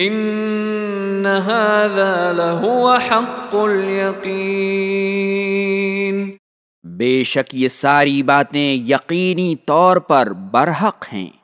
ان هذا لهو حق اليقین بے شک یہ ساری باتیں یقینی طور پر برحق ہیں۔